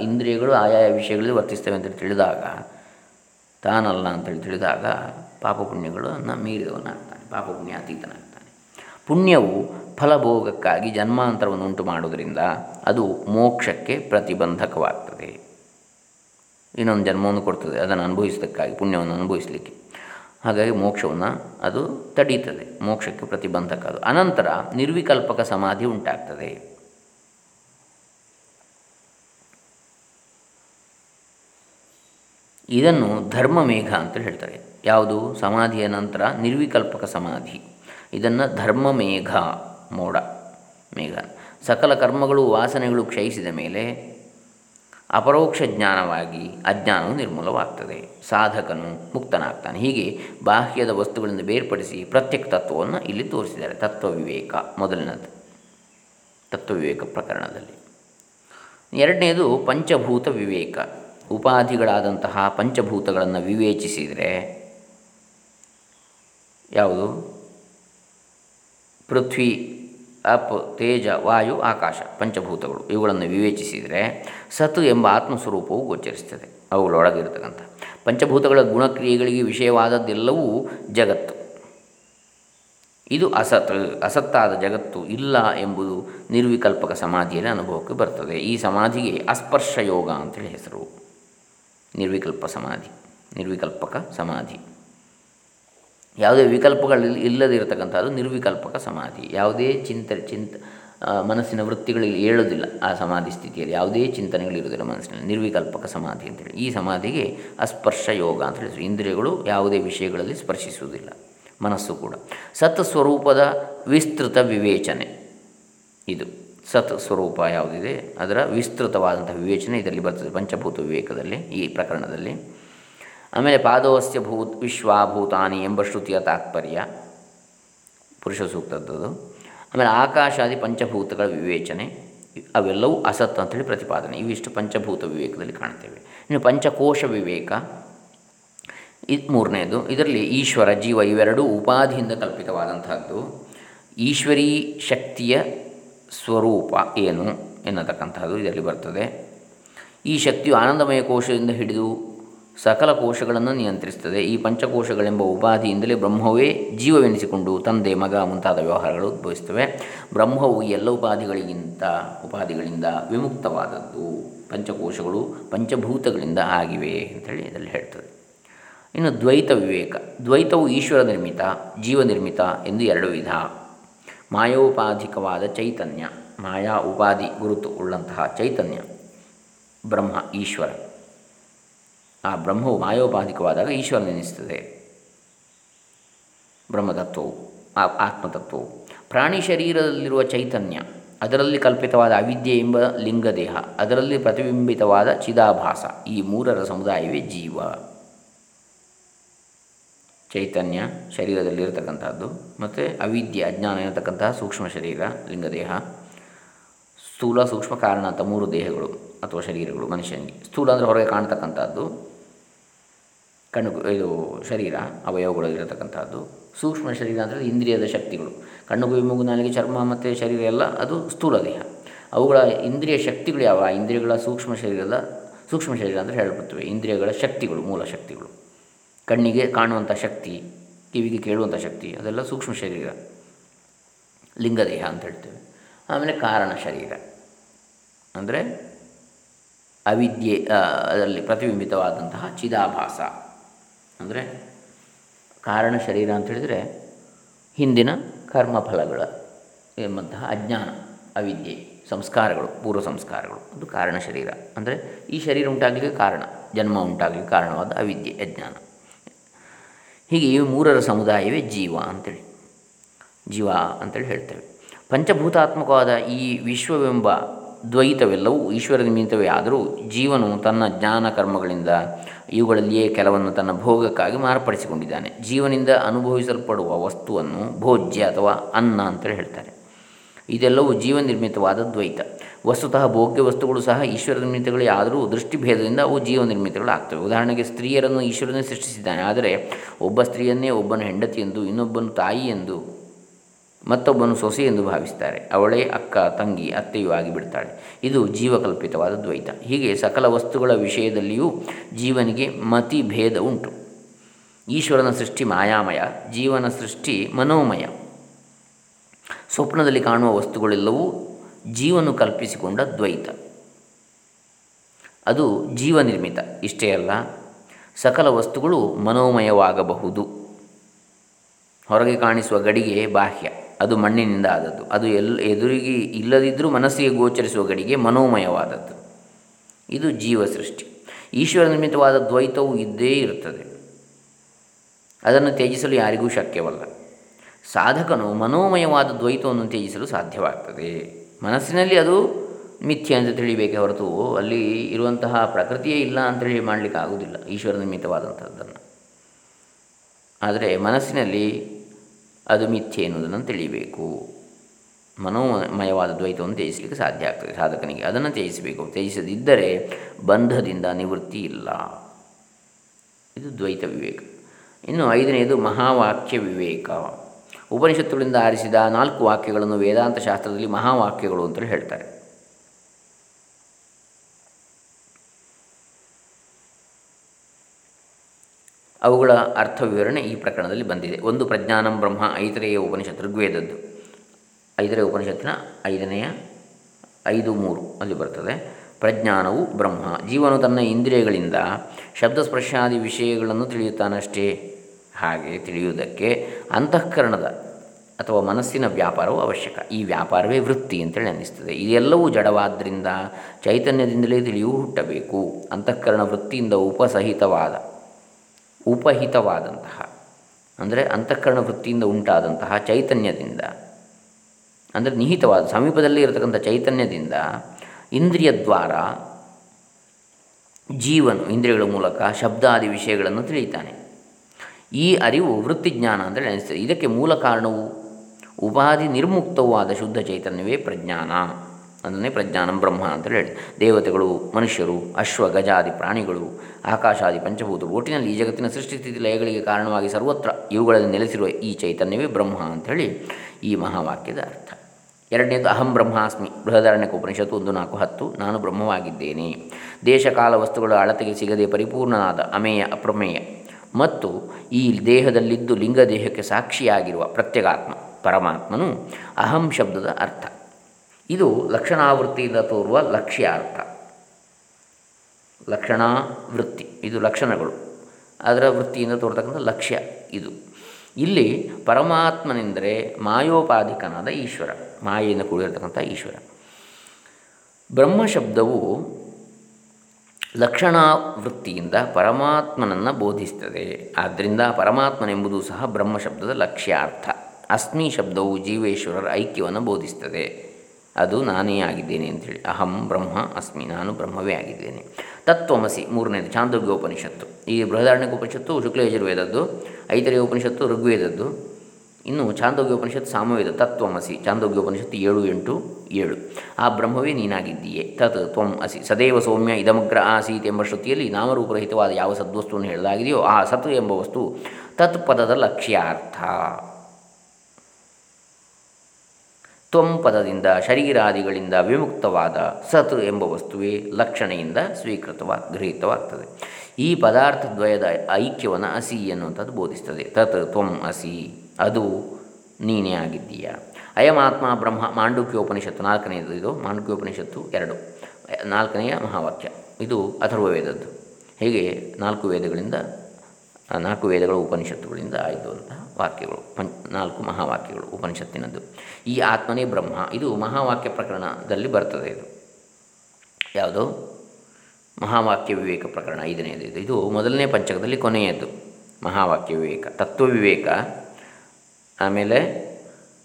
ಇಂದ್ರಿಯಗಳು, ಆಯಾಯ ವಿಷಯಗಳಲ್ಲಿ ವರ್ತಿಸ್ತವೆ ಅಂತೇಳಿ ತಿಳಿದಾಗ, ತಾನಲ್ಲ ಅಂತೇಳಿ ತಿಳಿದಾಗ ಪಾಪ ಪುಣ್ಯಗಳನ್ನು ಮೀರಿದವನಾಗ್ತಾನೆ. ಪಾಪ ಪುಣ್ಯ ಅತೀತನಾಗ್ತಾನೆ ಪುಣ್ಯವು ಫಲಭೋಗಕ್ಕಾಗಿ ಜನ್ಮಾಂತರವನ್ನು ಉಂಟು ಮಾಡುವುದರಿಂದ ಅದು ಮೋಕ್ಷಕ್ಕೆ ಪ್ರತಿಬಂಧಕವಾಗ್ತದೆ. ಇನ್ನೊಂದು ಜನ್ಮವನ್ನು ಕೊಡ್ತದೆ. ಅದನ್ನು ಅನುಭವಿಸೋದಕ್ಕಾಗಿ ಪುಣ್ಯವನ್ನು ಅನುಭವಿಸಲಿಕ್ಕೆ. ಹಾಗಾಗಿ ಮೋಕ್ಷವನ್ನು ಅದು ತಡೀತದೆ, ಮೋಕ್ಷಕ್ಕೆ ಪ್ರತಿಬಂಧಕ ಅದು. ಅನಂತರ ನಿರ್ವಿಕಲ್ಪಕ ಸಮಾಧಿ ಉಂಟಾಗ್ತದೆ. ಇದನ್ನು ಧರ್ಮಮೇಘ ಅಂತ ಹೇಳ್ತಾರೆ. ಯಾವುದು? ಸಮಾಧಿಯ ನಂತರ ನಿರ್ವಿಕಲ್ಪಕ ಸಮಾಧಿ. ಇದನ್ನು ಧರ್ಮಮೇಘ ಮೋಡ ಮೇಘ. ಸಕಲ ಕರ್ಮಗಳು, ವಾಸನೆಗಳು ಕ್ಷಯಿಸಿದ ಮೇಲೆ ಅಪರೋಕ್ಷ ಜ್ಞಾನವಾಗಿ ಅಜ್ಞಾನವು ನಿರ್ಮೂಲವಾಗ್ತದೆ. ಸಾಧಕನು ಮುಕ್ತನಾಗ್ತಾನೆ. ಹೀಗೆ ಬಾಹ್ಯದ ವಸ್ತುಗಳಿಂದ ಬೇರ್ಪಡಿಸಿ ಪ್ರತ್ಯೇಕ ತತ್ವವನ್ನು ಇಲ್ಲಿ ತೋರಿಸಿದ್ದಾರೆ. ತತ್ವ ವಿವೇಕ ಮೊದಲಿನದು ತತ್ವ ವಿವೇಕ ಪ್ರಕರಣದಲ್ಲಿ. ಎರಡನೇದು ಪಂಚಭೂತ ವಿವೇಕ. ಉಪಾಧಿಗಳಾದಂತಹ ಪಂಚಭೂತಗಳನ್ನು ವಿವೇಚಿಸಿದರೆ ಯಾವುದು? ಪೃಥ್ವಿ ಅಪ್, ತೇಜ, ವಾಯು, ಆಕಾಶ, ಪಂಚಭೂತಗಳು ಇವುಗಳನ್ನು ವಿವೇಚಿಸಿದರೆ ಸತ್ತು ಎಂಬ ಆತ್ಮಸ್ವರೂಪವು ಗೋಚರಿಸ್ತದೆ ಅವುಗಳೊಳಗಿರ್ತಕ್ಕಂಥ ಪಂಚಭೂತಗಳ ಗುಣಕ್ರಿಯೆಗಳಿಗೆ ವಿಷಯವಾದದ್ದೆಲ್ಲವೂ ಜಗತ್ತು. ಇದು ಅಸತ್, ಅಸತ್ತಾದ ಜಗತ್ತು ಇಲ್ಲ ಎಂಬುದು ನಿರ್ವಿಕಲ್ಪಕ ಸಮಾಧಿಯಲ್ಲಿ ಅನುಭವಕ್ಕೆ ಬರ್ತದೆ. ಈ ಸಮಾಧಿಗೆ ಅಸ್ಪರ್ಶ ಯೋಗ ಅಂತೇಳಿ ಹೆಸರು. ನಿರ್ವಿಕಲ್ಪ ಸಮಾಧಿ, ನಿರ್ವಿಕಲ್ಪಕ ಸಮಾಧಿ. ಯಾವುದೇ ವಿಕಲ್ಪಗಳು ಇಲ್ಲದಿರತಕ್ಕಂಥದ್ದು ನಿರ್ವಿಕಲ್ಪಕ ಸಮಾಧಿ. ಯಾವುದೇ ಚಿಂತನೆ, ಚಿಂತ ಮನಸ್ಸಿನ ವೃತ್ತಿಗಳಿಗೆ ಏಳೋದಿಲ್ಲ ಆ ಸಮಾಧಿ ಸ್ಥಿತಿಯಲ್ಲಿ. ಯಾವುದೇ ಚಿಂತನೆಗಳಿರುವುದಿಲ್ಲ ಮನಸ್ಸಿನಲ್ಲಿ. ನಿರ್ವಿಕಲ್ಪಕ ಸಮಾಧಿ ಅಂತೇಳಿ ಈ ಸಮಾಧಿಗೆ ಅಸ್ಪರ್ಶ ಯೋಗ ಅಂತ ಹೇಳಿದ್ರು. ಇಂದ್ರಿಯಗಳು ಯಾವುದೇ ವಿಷಯಗಳಲ್ಲಿ ಸ್ಪರ್ಶಿಸುವುದಿಲ್ಲ. ಮನಸ್ಸು ಕೂಡ. ಸತ್ ಸ್ವರೂಪದ ವಿಸ್ತೃತ ವಿವೇಚನೆ. ಇದು ಸತ್ ಸ್ವರೂಪ ಯಾವುದಿದೆ? ಅದರ ವಿಸ್ತೃತವಾದಂಥ ವಿವೇಚನೆ ಇದರಲ್ಲಿ ಬರ್ತದೆ. ಪಂಚಭೂತ ವಿವೇಕದಲ್ಲಿ ಈ ಪ್ರಕರಣದಲ್ಲಿ. ಆಮೇಲೆ ಪಾದೋಸ್ಯ ಭೂತ್ ವಿಶ್ವಾಭೂತಾನಿ ಎಂಬ ಶ್ರುತಿಯ ತಾತ್ಪರ್ಯ, ಪುರುಷ ಸೂಕ್ತದ್ದು ಆಮೇಲೆ ಆಕಾಶಾದಿ ಪಂಚಭೂತಗಳ ವಿವೇಚನೆ, ಅವೆಲ್ಲವೂ ಅಸತ್ ಅಂತೇಳಿ ಪ್ರತಿಪಾದನೆ. ಇವಿಷ್ಟು ಪಂಚಭೂತ ವಿವೇಕದಲ್ಲಿ ಕಾಣ್ತೇವೆ. ಇನ್ನು ಪಂಚಕೋಶ ವಿವೇಕ, ಇದು ಮೂರನೇದು. ಇದರಲ್ಲಿ ಈಶ್ವರ, ಜೀವ ಇವೆರಡೂ ಉಪಾಧಿಯಿಂದ ಕಲ್ಪಿತವಾದಂತಹದ್ದು ಈಶ್ವರೀ ಶಕ್ತಿಯ ಸ್ವರೂಪ ಏನು ಎನ್ನತಕ್ಕಂತಹದ್ದು ಇದರಲ್ಲಿ ಬರ್ತದೆ. ಈ ಶಕ್ತಿಯು ಆನಂದಮಯ ಕೋಶದಿಂದ ಹಿಡಿದು ಸಕಲ ಕೋಶಗಳನ್ನು ನಿಯಂತ್ರಿಸುತ್ತದೆ. ಈ ಪಂಚಕೋಶಗಳೆಂಬ ಉಪಾಧಿಯಿಂದಲೇ ಬ್ರಹ್ಮವೇ ಜೀವವೆನಿಸಿಕೊಂಡು ತಂದೆ, ಮಗ ಮುಂತಾದ ವ್ಯವಹಾರಗಳು ಉದ್ಭವಿಸುತ್ತವೆ. ಬ್ರಹ್ಮವು ಎಲ್ಲ ಉಪಾಧಿಗಳಿಗಿಂತ, ಉಪಾಧಿಗಳಿಂದ ವಿಮುಕ್ತವಾದದ್ದು. ಪಂಚಕೋಶಗಳು ಪಂಚಭೂತಗಳಿಂದ ಆಗಿವೆ ಅಂತೇಳಿ ಇದರಲ್ಲಿ ಹೇಳ್ತದೆ. ಇನ್ನು ದ್ವೈತ ವಿವೇಕ. ದ್ವೈತವು ಈಶ್ವರ ನಿರ್ಮಿತ, ಜೀವ ನಿರ್ಮಿತ ಎಂದು ಎರಡು ವಿಧ. ಮಾಯೋಪಾಧಿಕವಾದ ಚೈತನ್ಯ, ಮಾಯಾ ಉಪಾಧಿ ಗುರುತು ಉಳ್ಳಂತಹ ಚೈತನ್ಯ, ಬ್ರಹ್ಮ, ಈಶ್ವರ. ಆ ಬ್ರಹ್ಮವು ಮಾಯೋಪಾಧಿಕವಾದಾಗ ಈಶ್ವರನೆನಿಸ್ತದೆ ಬ್ರಹ್ಮತತ್ವವು, ಆ ಆತ್ಮತತ್ವವು. ಪ್ರಾಣಿ ಶರೀರದಲ್ಲಿರುವ ಚೈತನ್ಯ, ಅದರಲ್ಲಿ ಕಲ್ಪಿತವಾದ ಅವಿದ್ಯೆ ಎಂಬ ಲಿಂಗದೇಹ, ಅದರಲ್ಲಿ ಪ್ರತಿಬಿಂಬಿತವಾದ ಚಿದಾಭಾಸ, ಈ ಮೂರರ ಸಮುದಾಯವೇ ಜೀವ. ಚೈತನ್ಯ ಶರೀರದಲ್ಲಿರತಕ್ಕಂಥದ್ದು, ಮತ್ತು ಅವಿದ್ಯೆ, ಅಜ್ಞಾನ ಇರತಕ್ಕಂತಹ ಸೂಕ್ಷ್ಮ ಶರೀರ, ಲಿಂಗದೇಹ, ಸ್ಥೂಲ ಸೂಕ್ಷ್ಮ ಕಾರಣ ಅಂತ ಮೂರು ದೇಹಗಳು ಅಥವಾ ಶರೀರಗಳು ಮನುಷ್ಯನಿಗೆ. ಸ್ಥೂಲ ಅಂದರೆ ಹೊರಗೆ ಕಾಣ್ತಕ್ಕಂಥದ್ದು ಕಣ್ಣು ಇದು ಶರೀರ, ಅವಯವಗಳು ಇರತಕ್ಕಂಥದ್ದು. ಸೂಕ್ಷ್ಮ ಶರೀರ ಅಂದರೆ ಇಂದ್ರಿಯದ ಶಕ್ತಿಗಳು. ಕಣ್ಣು ಮೂಗು, ನಾಲಿಗೆ, ಚರ್ಮ ಮತ್ತು ಶರೀರ ಎಲ್ಲ ಅದು ಸ್ಥೂಲ ದೇಹ. ಅವುಗಳ ಇಂದ್ರಿಯ ಶಕ್ತಿಗಳು ಯಾವ? ಇಂದ್ರಿಯಗಳ ಸೂಕ್ಷ್ಮ ಶರೀರದ ಸೂಕ್ಷ್ಮ ಶರೀರ ಅಂದರೆ ಹೇಳಬರ್ತವೆ ಇಂದ್ರಿಯಗಳ ಶಕ್ತಿಗಳು, ಮೂಲ ಶಕ್ತಿಗಳು. ಕಣ್ಣಿಗೆ ಕಾಣುವಂಥ ಶಕ್ತಿ, ಕಿವಿಗೆ ಕೇಳುವಂಥ ಶಕ್ತಿ, ಅದೆಲ್ಲ ಸೂಕ್ಷ್ಮ ಶರೀರ. ಲಿಂಗದೇಹ ಅಂತ ಹೇಳ್ತೇವೆ. ಆಮೇಲೆ ಕಾರಣ ಶರೀರ. ಅಂದರೆ ಅವಿದ್ಯೆ ಅದರಲ್ಲಿ ಪ್ರತಿಬಿಂಬಿತವಾದಂತಹ ಚಿದಾಭಾಸ. ಅಂದರೆ ಕಾರಣ ಶರೀರ ಅಂತ ಹೇಳಿದರೆ ಹಿಂದಿನ ಕರ್ಮಫಲಗಳ ಎಂಬಂತಹ ಅಜ್ಞಾನ, ಅವಿದ್ಯೆ, ಸಂಸ್ಕಾರಗಳು, ಪೂರ್ವ ಸಂಸ್ಕಾರಗಳು. ಅದು ಕಾರಣ ಶರೀರ. ಅಂದರೆ ಈ ಶರೀರ ಉಂಟಾಗಲಿಕ್ಕೆ ಕಾರಣ, ಜನ್ಮ ಉಂಟಾಗಲಿಕ್ಕೆ ಕಾರಣವಾದ ಅವಿದ್ಯೆ, ಅಜ್ಞಾನ. ಹೀಗೆ ಈ ಮೂರರ ಸಮುದಾಯವೇ ಜೀವ ಅಂತೇಳಿ ಜೀವ ಅಂತೇಳಿ ಹೇಳ್ತೇವೆ. ಪಂಚಭೂತಾತ್ಮಕವಾದ ಈ ವಿಶ್ವವೆಂಬ ದ್ವೈತವೆಲ್ಲವೂ ಈಶ್ವರ ನಿಮಿತ್ತವೇ ಆದರೂ ಜೀವನು ತನ್ನ ಜ್ಞಾನ ಕರ್ಮಗಳಿಂದ ಇವುಗಳಲ್ಲಿಯೇ ಕೆಲವನ್ನು ತನ್ನ ಭೋಗಕ್ಕಾಗಿ ಮಾರ್ಪಡಿಸಿಕೊಂಡಿದ್ದಾನೆ. ಜೀವನಿಂದ ಅನುಭವಿಸಲ್ಪಡುವ ವಸ್ತುವನ್ನು ಭೋಜ್ಯ ಅಥವಾ ಅನ್ನ ಅಂತೇಳಿ ಹೇಳ್ತಾರೆ. ಇದೆಲ್ಲವೂ ಜೀವ ನಿರ್ಮಿತವಾದ ದ್ವೈತ. ವಸ್ತುತಃ ಭೋಗ್ಯ ವಸ್ತುಗಳು ಸಹ ಈಶ್ವರ ನಿರ್ಮಿತಗಳೇ ಆದರೂ ದೃಷ್ಟಿಭೇದದಿಂದ ಅವು ಜೀವ ನಿರ್ಮಿತಗಳಾಗ್ತವೆ ಉದಾಹರಣೆಗೆ ಸ್ತ್ರೀಯರನ್ನು ಈಶ್ವರನೇ ಸೃಷ್ಟಿಸಿದ್ದಾನೆ. ಆದರೆ ಒಬ್ಬ ಸ್ತ್ರೀಯನ್ನೇ ಒಬ್ಬನ ಹೆಂಡತಿ ಎಂದು ಇನ್ನೊಬ್ಬನು ತಾಯಿ ಎಂದು ಮತ್ತೊಬ್ಬನು ಸೊಸೆ ಎಂದು ಭಾವಿಸ್ತಾರೆ ಅವಳೇ ಅಕ್ಕ, ತಂಗಿ, ಅತ್ತೆಯೂ ಆಗಿಬಿಡ್ತಾಳೆ. ಇದು ಜೀವಕಲ್ಪಿತವಾದ ದ್ವೈತ ಹೀಗೆ ಸಕಲ ವಸ್ತುಗಳ ವಿಷಯದಲ್ಲಿಯೂ ಜೀವನಿಗೆ ಮತಿ ಭೇದ ಉಂಟು ಈಶ್ವರನ ಸೃಷ್ಟಿ ಮಾಯಾಮಯ, ಜೀವನ ಸೃಷ್ಟಿ ಮನೋಮಯ. ಸ್ವಪ್ನದಲ್ಲಿ ಕಾಣುವ ವಸ್ತುಗಳೆಲ್ಲವೂ ಜೀವನು ಕಲ್ಪಿಸಿಕೊಂಡ ದ್ವೈತ. ಅದು ಜೀವನಿರ್ಮಿತ. ಇಷ್ಟೇ ಅಲ್ಲ, ಸಕಲ ವಸ್ತುಗಳು ಮನೋಮಯವಾಗಬಹುದು. ಹೊರಗೆ ಕಾಣಿಸುವ ಗಡಿಗೆ ಬಾಹ್ಯ. ಅದು ಮಣ್ಣಿನಿಂದ ಆದದ್ದು. ಅದು ಎಲ್, ಎದುರಿಗೆ ಇಲ್ಲದಿದ್ದರೂ ಮನಸ್ಸಿಗೆ ಗೋಚರಿಸುವ ಗಡಿಗೆ ಮನೋಮಯವಾದದ್ದು. ಇದು ಜೀವ ಸೃಷ್ಟಿ ಈಶ್ವರ ನಿರ್ಮಿತವಾದ ದ್ವೈತವು ಇದ್ದೇ ಇರುತ್ತದೆ. ಅದನ್ನು ತ್ಯಜಿಸಲು ಯಾರಿಗೂ ಶಕ್ಯವಲ್ಲ. ಸಾಧಕನು ಮನೋಮಯವಾದ ದ್ವೈತವನ್ನು ತ್ಯಜಿಸಲು ಸಾಧ್ಯವಾಗ್ತದೆ. ಮನಸ್ಸಿನಲ್ಲಿ ಅದು ಮಿಥ್ಯೆ ಅಂತ ತಿಳಿಬೇಕೆ ಹೊರತು ಅಲ್ಲಿ ಇರುವಂತಹ ಪ್ರಕೃತಿಯೇ ಇಲ್ಲ ಅಂತೇಳಿ ಮಾಡಲಿಕ್ಕೆ ಆಗುವುದಿಲ್ಲ. ಈಶ್ವರ ನಿರ್ಮಿತವಾದಂಥದ್ದನ್ನು. ಆದರೆ ಮನಸ್ಸಿನಲ್ಲಿ ಅದು ಮಿಥ್ಯೆ ಎನ್ನುವುದನ್ನು ತಿಳಿಯಬೇಕು. ಮನೋಮಯವಾದ ದ್ವೈತವನ್ನು ತ್ಯಜಿಸಲಿಕ್ಕೆ ಸಾಧ್ಯ ಆಗ್ತದೆ ಸಾಧಕನಿಗೆ. ಅದನ್ನು ತ್ಯಜಿಸಬೇಕು. ತ್ಯಜಿಸದಿದ್ದರೆ ಬಂಧದಿಂದ ನಿವೃತ್ತಿ ಇಲ್ಲ. ಇದು ದ್ವೈತ ವಿವೇಕ. ಇನ್ನು ಐದನೆಯದು ಮಹಾವಾಕ್ಯ ವಿವೇಕ. ಉಪನಿಷತ್ತುಗಳಿಂದ ಆರಿಸಿದ ನಾಲ್ಕು ವಾಕ್ಯಗಳನ್ನು ವೇದಾಂತ ಶಾಸ್ತ್ರದಲ್ಲಿ ಮಹಾವಾಕ್ಯಗಳು ಅಂತೇಳಿ ಹೇಳ್ತಾರೆ. ಅವುಗಳ ಅರ್ಥ ವಿವರಣೆ ಈ ಪ್ರಕರಣದಲ್ಲಿ ಬಂದಿದೆ. ಒಂದು ಪ್ರಜ್ಞಾನಂ ಬ್ರಹ್ಮ ಐತರೆಯ ಉಪನಿಷತ್ ಋಗ್ವೇದದ್ದು. ಐದರೆಯ ಉಪನಿಷತ್ತಿನ ಐದನೆಯ ಐದು ಮೂರು ಅಲ್ಲಿ ಬರ್ತದೆ. ಪ್ರಜ್ಞಾನವು ಬ್ರಹ್ಮ. ಜೀವನು ತನ್ನ ಇಂದ್ರಿಯಗಳಿಂದ ಶಬ್ದಸ್ಪರ್ಶಾದಿ ವಿಷಯಗಳನ್ನು ತಿಳಿಯುತ್ತಾನಷ್ಟೇ. ಹಾಗೆ ತಿಳಿಯುವುದಕ್ಕೆ ಅಂತಃಕರಣದ ಅಥವಾ ಮನಸ್ಸಿನ ವ್ಯಾಪಾರವು ಅವಶ್ಯಕ. ಈ ವ್ಯಾಪಾರವೇ ವೃತ್ತಿ ಅಂತೇಳಿ ಅನ್ನಿಸ್ತದೆ. ಇದೆಲ್ಲವೂ ಜಡವಾದ್ದರಿಂದ ಚೈತನ್ಯದಿಂದಲೇ ತಿಳಿಯು ಹುಟ್ಟಬೇಕು. ಅಂತಃಕರಣ ವೃತ್ತಿಯಿಂದ ಉಪಸಹಿತವಾದ ಉಪಹಿತವಾದಂತಹ, ಅಂದರೆ ಅಂತಃಕರಣ ವೃತ್ತಿಯಿಂದ ಉಂಟಾದಂತಹ ಚೈತನ್ಯದಿಂದ, ಅಂದರೆ ನಿಹಿತವಾದ, ಸಮೀಪದಲ್ಲಿ ಇರತಕ್ಕಂಥ ಚೈತನ್ಯದಿಂದ ಇಂದ್ರಿಯ ದ್ವಾರ, ಜೀವನು, ಇಂದ್ರಿಯಗಳ ಮೂಲಕ ಶಬ್ದಾದಿ ವಿಷಯಗಳನ್ನು ತಿಳಿತಾನೆ ಈ ಅರಿವು ವೃತ್ತಿಜ್ಞಾನ ಅಂದರೆ ನೆನೆಸ್ತದೆ ಇದಕ್ಕೆ ಮೂಲ ಕಾರಣವು ಉಪಾಧಿ ನಿರ್ಮುಕ್ತವೂ ಶುದ್ಧ ಚೈತನ್ಯವೇ ಪ್ರಜ್ಞಾನ. ಅದನ್ನೇ ಪ್ರಜ್ಞಾನಂ ಬ್ರಹ್ಮ ಅಂತೇಳಿ ಹೇಳಿ. ದೇವತೆಗಳು, ಮನುಷ್ಯರು, ಅಶ್ವ, ಗಜಾದಿ, ಪ್ರಾಣಿಗಳು, ಆಕಾಶಾದಿ ಪಂಚಭೂತರು ಒಟ್ಟಿನಲ್ಲಿ ಈ ಜಗತ್ತಿನ ಸೃಷ್ಟಿಸ್ಥಿತಿ ಲಯಗಳಿಗೆ ಕಾರಣವಾಗಿ ಸರ್ವತ್ರ ಇವುಗಳಲ್ಲಿ ನೆಲೆಸಿರುವ ಈ ಚೈತನ್ಯವೇ ಬ್ರಹ್ಮ ಅಂಥೇಳಿ ಈ ಮಹಾವಾಕ್ಯದ ಅರ್ಥ. ಎರಡನೇದು, ಅಹಂ ಬ್ರಹ್ಮಾಸ್ಮಿ ಬೃಹದಾರಣ್ಯಕ ಉಪನಿಷತ್ತು ಒಂದು, ನಾಲ್ಕು, ಹತ್ತು, ನಾನು ಬ್ರಹ್ಮವಾಗಿದ್ದೇನೆ ದೇಶಕಾಲ ವಸ್ತುಗಳ ಅಳತೆಗೆ ಸಿಗದೆ ಪರಿಪೂರ್ಣನಾದ ಅಮೇಯ, ಅಪ್ರಮೇಯ. ಮತ್ತು ಈ ದೇಹದಲ್ಲಿದ್ದು ಲಿಂಗ ದೇಹಕ್ಕೆ ಸಾಕ್ಷಿಯಾಗಿರುವ ಪ್ರತ್ಯಗಾತ್ಮ, ಪರಮಾತ್ಮನು ಅಹಂ ಶಬ್ದದ ಅರ್ಥ. ಇದು ಲಕ್ಷಣಾವೃತ್ತಿಯಿಂದ ತೋರುವ ಲಕ್ಷ್ಯಾರ್ಥ. ಲಕ್ಷಣಾವೃತ್ತಿ, ಇದು ಲಕ್ಷಣಗಳು. ಅದರ ವೃತ್ತಿಯಿಂದ ತೋರ್ತಕ್ಕಂಥ ಲಕ್ಷ್ಯ ಇದು. ಇಲ್ಲಿ ಪರಮಾತ್ಮನೆಂದರೆ ಮಾಯೋಪಾಧಿಕನಾದ ಈಶ್ವರ, ಮಾಯೆಯಿಂದ ಕೂಡಿರತಕ್ಕಂಥ ಈಶ್ವರ. ಬ್ರಹ್ಮಶಬ್ದವು ಲಕ್ಷಣಾವೃತ್ತಿಯಿಂದ ಪರಮಾತ್ಮನನ್ನು ಬೋಧಿಸ್ತದೆ. ಆದ್ದರಿಂದ ಪರಮಾತ್ಮನೆಂಬುದು ಸಹ ಬ್ರಹ್ಮಶಬ್ದದ ಲಕ್ಷ್ಯಾರ್ಥ. ಅಸ್ಮಿ ಶಬ್ದವು ಜೀವೇಶ್ವರರ ಐಕ್ಯವನ್ನು ಬೋಧಿಸ್ತದೆ. ಅದು ನಾನೇ ಆಗಿದ್ದೇನೆ ಅಂಥೇಳಿ ಅಹಂ ಬ್ರಹ್ಮ ಅಸ್ಮಿ, ನಾನು ಬ್ರಹ್ಮವೇ ಆಗಿದ್ದೇನೆ. ತತ್ವಮಸಿ, ಮೂರನೇದು ಚಾಂದೋಗ್ಯೋಪನಿಷತ್ತು ಈ ಉಪನಿಷತ್ತು ಶುಕ್ಲಯಜುರ್ವೇದದ್ದು ಐತರೇ ಉಪನಿಷತ್ತು ಋಗ್ವೇದದ್ದು, ಇನ್ನು ಚಾಂದೋಗ್ಯ ಉಪನಿಷತ್ತು ಸಾಮವೇದ, ತತ್ವಮಸಿ ಚಾಂದೋಗ್ಯ ಉಪನಿಷತ್ತು ಏಳು ಎಂಟು ಏಳು. ಆ ಬ್ರಹ್ಮವೇ ನೀನಾಗಿದ್ದೀಯೆ. ತತ್ ತ್ವಂ ಅಸಿ. ಸದೈವ ಸೌಮ್ಯ ಇದಮಗ್ರ ಆಸೀತ್ ಎಂಬ ಶ್ರುತಿಯಲ್ಲಿ ನಾಮರೂಪರಹಿತವಾದ ಯಾವ ಸದ್ವಸ್ತುವನ್ನು ಹೇಳಲಾಗಿದೆಯೋ ಆ ಸತ್ ಎಂಬ ವಸ್ತು ತತ್ ಪದದ ಲಕ್ಷ್ಯಾರ್ಥ. ತ್ವಂ ಪದದಿಂದ ಶರೀರಾದಿಗಳಿಂದ ವಿಮುಕ್ತವಾದ ಸತ್ ಎಂಬ ವಸ್ತುವೇ ಲಕ್ಷಣೆಯಿಂದ ಸ್ವೀಕೃತವಾ ಗೃಹೀತವಾಗ್ತದೆ. ಈ ಪದಾರ್ಥದ್ವಯದ ಐಕ್ಯವನ್ನು ಅಸಿ ಎನ್ನುವಂಥದ್ದು ಬೋಧಿಸ್ತದೆ. ತತ್ ತ್ವಂ ಅಸಿ. ಅದು ನೀನೇ ಆಗಿದ್ದೀಯ? ಅಯಮಾತ್ಮ ಬ್ರಹ್ಮ ಮಾಂಡುಕ್ಯೋಪನಿಷತ್ತು ನಾಲ್ಕನೆಯದು ಇದು, ಮಾಂಡುಕ್ಯೋಪನಿಷತ್ತು ಎರಡು. ನಾಲ್ಕನೆಯ ಮಹಾವಾಕ್ಯ. ಇದು ಅಥರ್ವ ವೇದದ್ದು ಹೀಗೆ ನಾಲ್ಕು ವೇದಗಳಿಂದ, ನಾಲ್ಕು ವೇದಗಳ ಉಪನಿಷತ್ತುಗಳಿಂದ ಆಯ್ದುವಂತಹ ವಾಕ್ಯಗಳು ಪಂಚ, ನಾಲ್ಕು ಮಹಾವಾಕ್ಯಗಳು, ಉಪನಿಷತ್ತಿನದ್ದು. ಈ ಆತ್ಮನೇ ಬ್ರಹ್ಮ. ಇದು ಮಹಾವಾಕ್ಯ ಪ್ರಕರಣದಲ್ಲಿ ಬರ್ತದೆ ಇದು. ಯಾವುದು? ಮಹಾವಾಕ್ಯ ವಿವೇಕ ಪ್ರಕರಣ ಐದನೇದು ಇದು. ಇದು ಮೊದಲನೇ ಪಂಚಕದಲ್ಲಿ ಕೊನೆಯದ್ದು. ಮಹಾವಾಕ್ಯ ವಿವೇಕ. ತತ್ವ ವಿವೇಕ, ಆಮೇಲೆ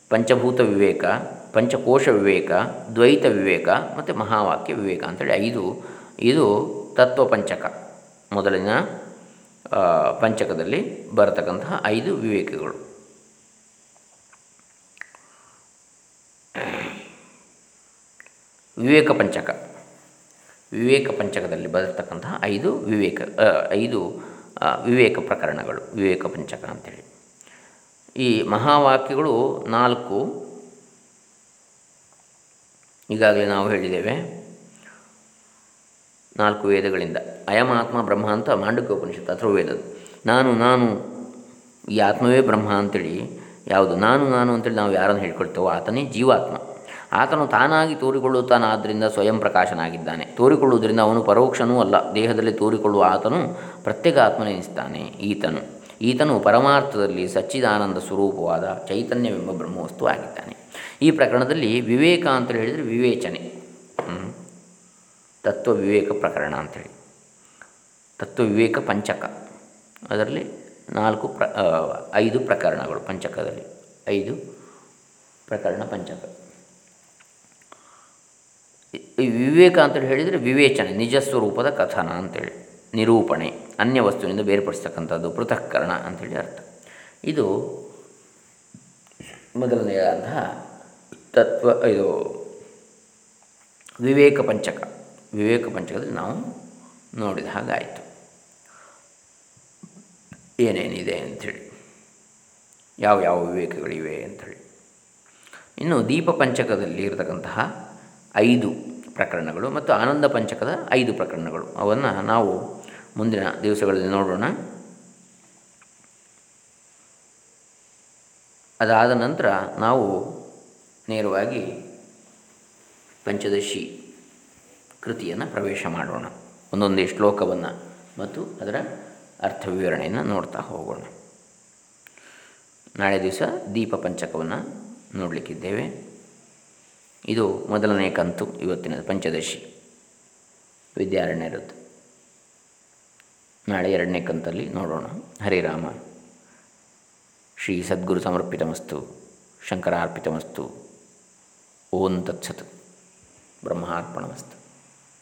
ಪಂಚಭೂತ ವಿವೇಕ, ಪಂಚಕೋಶ ವಿವೇಕ, ದ್ವೈತ ವಿವೇಕ, ಮತ್ತು ಮಹಾವಾಕ್ಯ ವಿವೇಕ ಅಂತೇಳಿ ಐದು. ಇದು ತತ್ವ ಪಂಚಕ. ಮೊದಲಿನ ಪಂಚಕದಲ್ಲಿ ಬರತಕ್ಕಂತಹ ಐದು ವಿವೇಕಗಳು. ವಿವೇಕ ಪಂಚಕ. ವಿವೇಕ ಪಂಚಕದಲ್ಲಿ ಬರತಕ್ಕಂತಹ ಐದು ವಿವೇಕ ಐದು ವಿವೇಕ ಪ್ರಕರಣಗಳು, ವಿವೇಕ ಪಂಚಕ ಅಂಥೇಳಿ ಈ ಮಹಾವಾಕ್ಯಗಳು ನಾಲ್ಕು, ಈಗಾಗಲೇ ನಾವು ಹೇಳಿದ್ದೇವೆ. ನಾಲ್ಕು ವೇದಗಳಿಂದ. ಅಯಮಾತ್ಮ ಬ್ರಹ್ಮ ಅಂತ ಮಾಂಡಕ್ಯ ಉಪನಿಷತ್ತು ಅಥವಾ ವೇದದ್ದು ನಾನು ನಾನು, ಈ ಆತ್ಮವೇ ಬ್ರಹ್ಮ ಅಂತೇಳಿ ಯಾವುದು? ನಾನು ನಾನು ಅಂತೇಳಿ ನಾವು ಯಾರನ್ನು ಹೇಳ್ಕೊಳ್ತೇವೋ ಆತನೇ ಜೀವಾತ್ಮ. ಆತನು ತಾನಾಗಿ ತೋರಿಕೊಳ್ಳುತ್ತಾನಾದ್ದರಿಂದ ಸ್ವಯಂ ಪ್ರಕಾಶನಾಗಿದ್ದಾನೆ. ತೋರಿಕೊಳ್ಳುವುದರಿಂದ ಅವನು ಪರೋಕ್ಷನೂ ಅಲ್ಲ. ದೇಹದಲ್ಲಿ ತೋರಿಕೊಳ್ಳುವ ಆತನು ಪ್ರತ್ಯೇಕ ಆತ್ಮನೆನಿಸ್ತಾನೆ ಈತನು. ಈತನು ಪರಮಾರ್ಥದಲ್ಲಿ ಸಚ್ಚಿದಾನಂದ ಸ್ವರೂಪವಾದ ಚೈತನ್ಯವೆಂಬ ಬ್ರಹ್ಮವಸ್ತು ಆಗಿದ್ದಾನೆ. ಈ ಪ್ರಕರಣದಲ್ಲಿ ವಿವೇಕ ಅಂತ ಹೇಳಿದರೆ ವಿವೇಚನೆ. ತತ್ವ ವಿವೇಕ ಪ್ರಕರಣ ಅಂಥೇಳಿ. ತತ್ವ ವಿವೇಕ ಪಂಚಕ. ಅದರಲ್ಲಿ ನಾಲ್ಕು ಪ್ರ ಐದು ಪ್ರಕರಣಗಳು ಪಂಚಕದಲ್ಲಿ. ಐದು ಪ್ರಕರಣ ಪಂಚಕ. ವಿವೇಕ ಅಂತೇಳಿ ಹೇಳಿದರೆ ವಿವೇಚನೆ, ನಿಜ ಸ್ವರೂಪದ ಕಥನ ಅಂತೇಳಿ ನಿರೂಪಣೆ, ಅನ್ಯ ವಸ್ತುವಿನಿಂದ ಬೇರ್ಪಡಿಸ್ತಕ್ಕಂಥದ್ದು, ಪೃಥಕ್ಕರಣ ಅಂಥೇಳಿ ಅರ್ಥ. ಇದು ಮೊದಲನೆಯದಂತಹ ತತ್ವ, ಇದು ವಿವೇಕ ಪಂಚಕ. ವಿವೇಕ ಪಂಚಕದಲ್ಲಿ ನಾವು ನೋಡಿದ ಹಾಗಾಯಿತು. ಏನೇನಿದೆ ಅಂಥೇಳಿ. ಯಾವ ಯಾವ ವಿವೇಕಗಳಿವೆ ಅಂಥೇಳಿ. ಇನ್ನು ದೀಪ ಪಂಚಕದಲ್ಲಿ ಇರತಕ್ಕಂತಹ ಐದು ಪ್ರಕರಣಗಳು ಮತ್ತು ಆನಂದ ಪಂಚಕದ ಐದು ಪ್ರಕರಣಗಳು. ಅವನ್ನು ನಾವು ಮುಂದಿನ ದಿವಸಗಳಲ್ಲಿ ನೋಡೋಣ. ಅದಾದ ನಂತರ ನಾವು ನೇರವಾಗಿ ಪಂಚದಶಿ ಕೃತಿಯನ್ನು ಪ್ರವೇಶ ಮಾಡೋಣ. ಒಂದೊಂದೇ ಶ್ಲೋಕವನ್ನು ಮತ್ತು ಅದರ ಅರ್ಥ ವಿವರಣೆಯನ್ನು ನೋಡ್ತಾ ಹೋಗೋಣ. ನಾಳೆ ದಿವಸ ದೀಪ ಪಂಚಕವನ್ನು ನೋಡಲಿಕ್ಕಿದ್ದೇವೆ. ಇದು ಮೊದಲನೇ ಕಂತು ಇವತ್ತಿನ ಪಂಚದಶಿ. ವಿದ್ಯಾರಣ್ಯರದ್ದು. ನಾಳೆ ಎರಡನೇ ಕಂತಲ್ಲಿ ನೋಡೋಣ. ಹರಿರಾಮ ಶ್ರೀ ಸದ್ಗುರು ಸಮರ್ಪಿತಮಸ್ತು, ಶಂಕರಾರ್ಪಿತಮಸ್ತು, ಓಂ ತತ್ಸತ್, ಬ್ರಹ್ಮಾರ್ಪಣಮಸ್ತು.